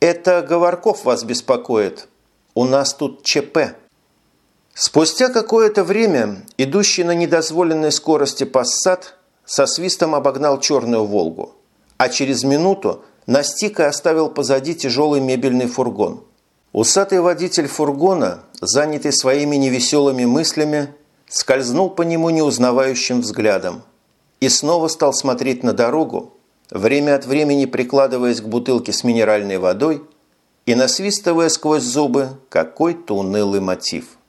«Это Говорков вас беспокоит. У нас тут ЧП». Спустя какое-то время идущий на недозволенной скорости пассат со свистом обогнал черную «Волгу», а через минуту настиг и оставил позади тяжелый мебельный фургон. Усатый водитель фургона, занятый своими невеселыми мыслями, скользнул по нему неузнавающим взглядом и снова стал смотреть на дорогу, время от времени прикладываясь к бутылке с минеральной водой и насвистывая сквозь зубы какой-то унылый мотив.